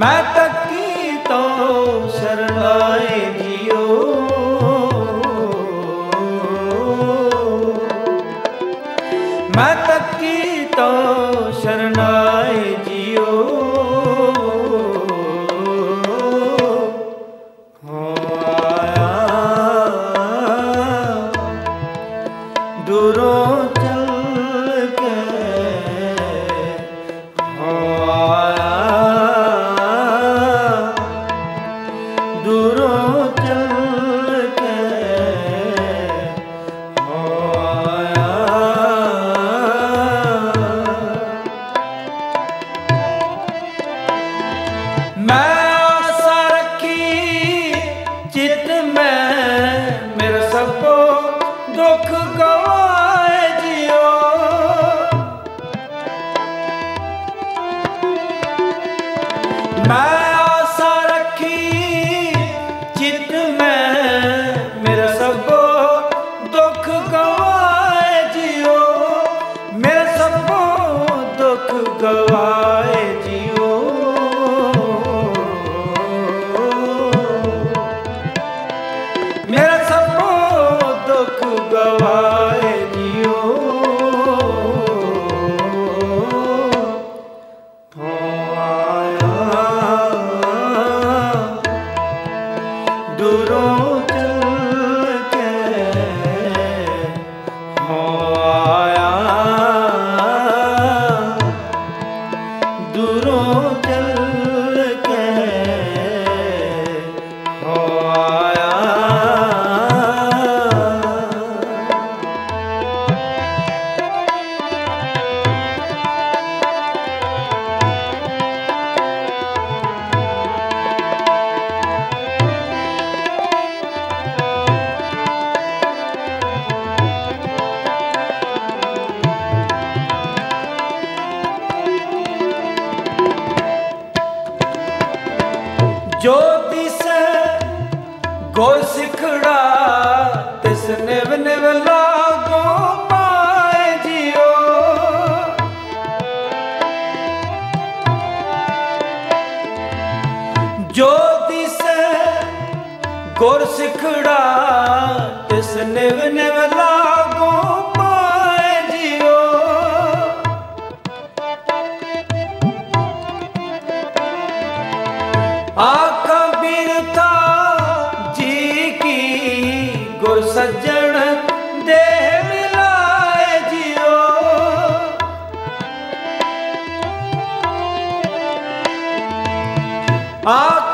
ਮੈਂ ਤੱਕੀ ਤੋ ਸਰਨਾਏ ਜਿਉ ਮੈਂ ਤੱਕੀ ਤੋ ਸਰਨਾਏ ਜਿਉ ਦੂਰੋਂ ਚਲ ਕੋ ਸਿਖੜਾ ਤਿਸ ਨਿਵ ਨਿਵ ਲਾਗੋ ਪਾਏ ਜਿਓ। ਜੋ ਦਿਸੈ ਸਿਖੜਾ ਤਿਸ ਨਿਵ ਨਿਵ 아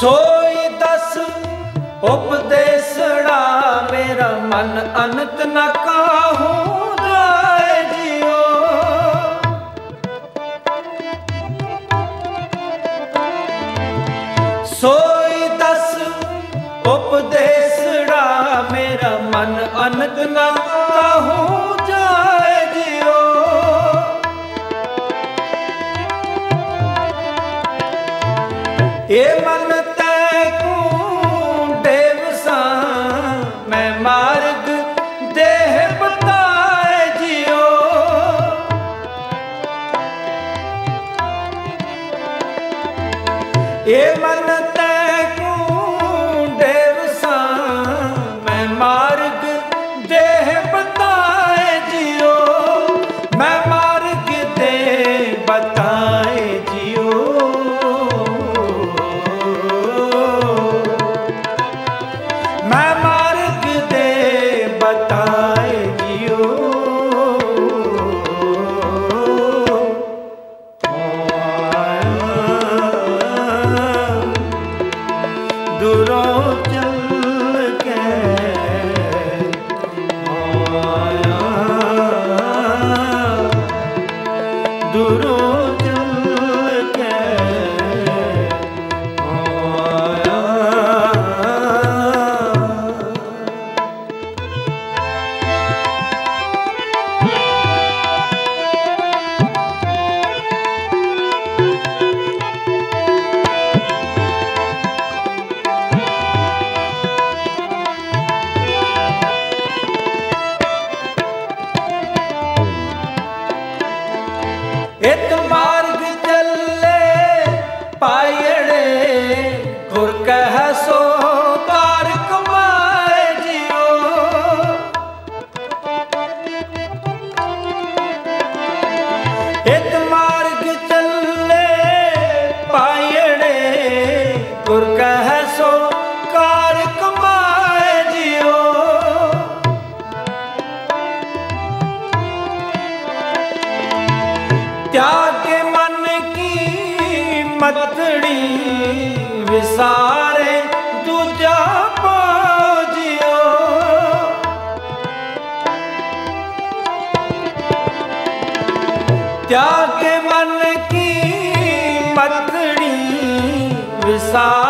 ਸੋਈ ਦਸ ਉਪਦੇਸਣਾ ਮੇਰਾ ਮਨ ਅਨੰਤ ਨਾ ਕਾਹੂ ਰਾਏ ਜਿਉ ਮੇਰਾ ਮਨ ਅਨੰਤ ਨਾ ਕਾਹੂ Él manda ਮਤੜੀ ਵਿਸਾਰੇ ਦੂਜਾ ਪਾਜਿਓ। ਕੇ ਮਨ ਕੀ ਮਤੜੀ ਵਿਸਾਰੇ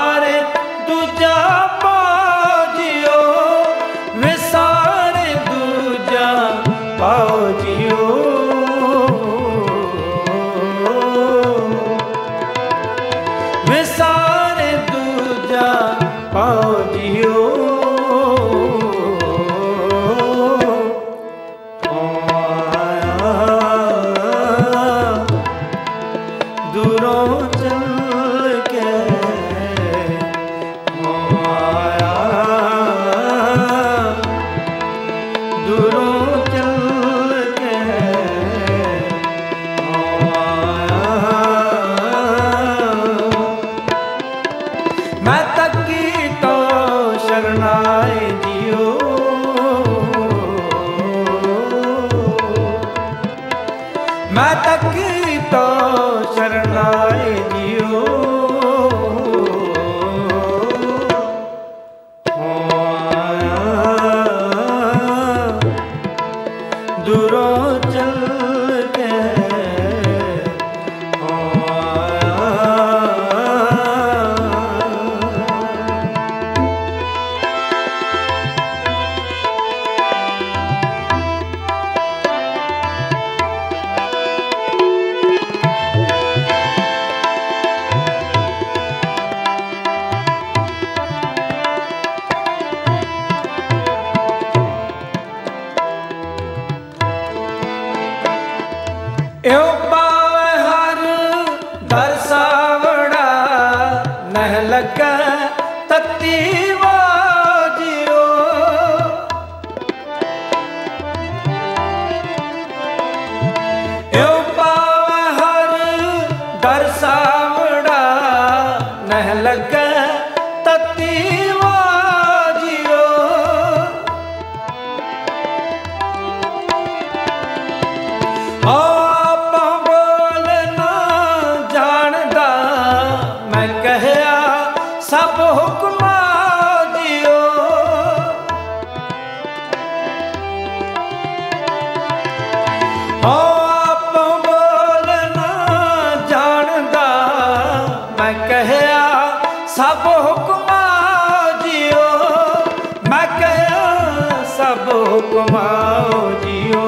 ਕਮਾਓ ਜੀਓ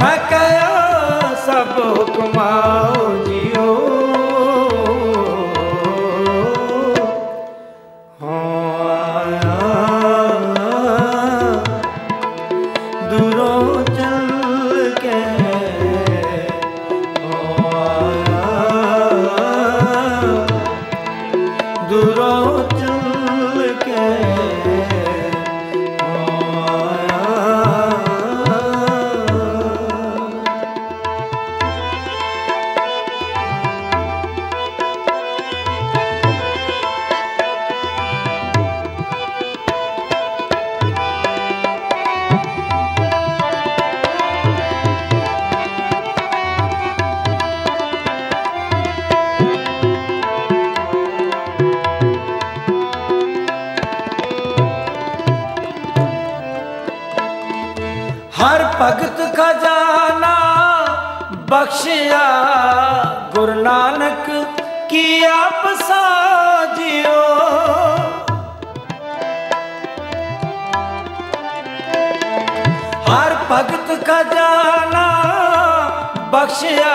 ਮੈਂ ਕਹਿਆ ਬਖਸ਼ਿਆ। ਗੁਰੂ ਨਾਨਕ ਕੀ ਆਪ ਸਾਜਿਓ। ਹਰ ਭਗਤ ਖਜ਼ਾਨਾ ਬਖਸ਼ਿਆ।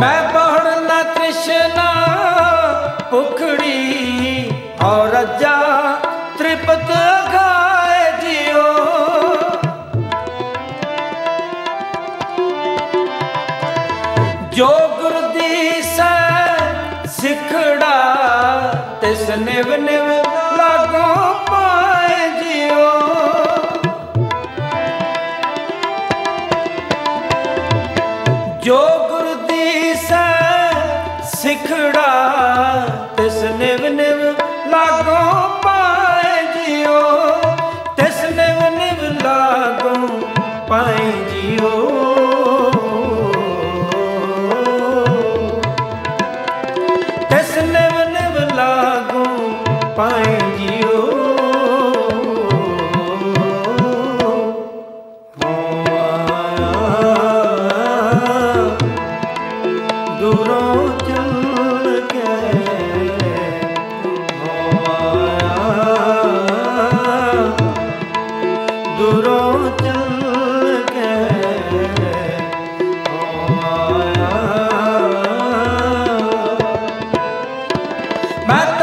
ਮੈਂ ਪਹੜ ਨਾ ਤ੍ਰਿਸ਼ਨਾ, ਭੁਖੜੀ ਔਰ ਰੱਜਾ ਤ੍ਰਿਪਤ ਖਾਏ ਜਿਉ। ਜੋ ਗੁਰ ਦੀ ਸੈ ਸਿਖੜਾ, ਤਿਸ ਨਿਵ ਨਿਵ ਲਾਗੋ ਪਾਏ ਜਿਉ। ਜੋ ਸਿਖੜਾ Matt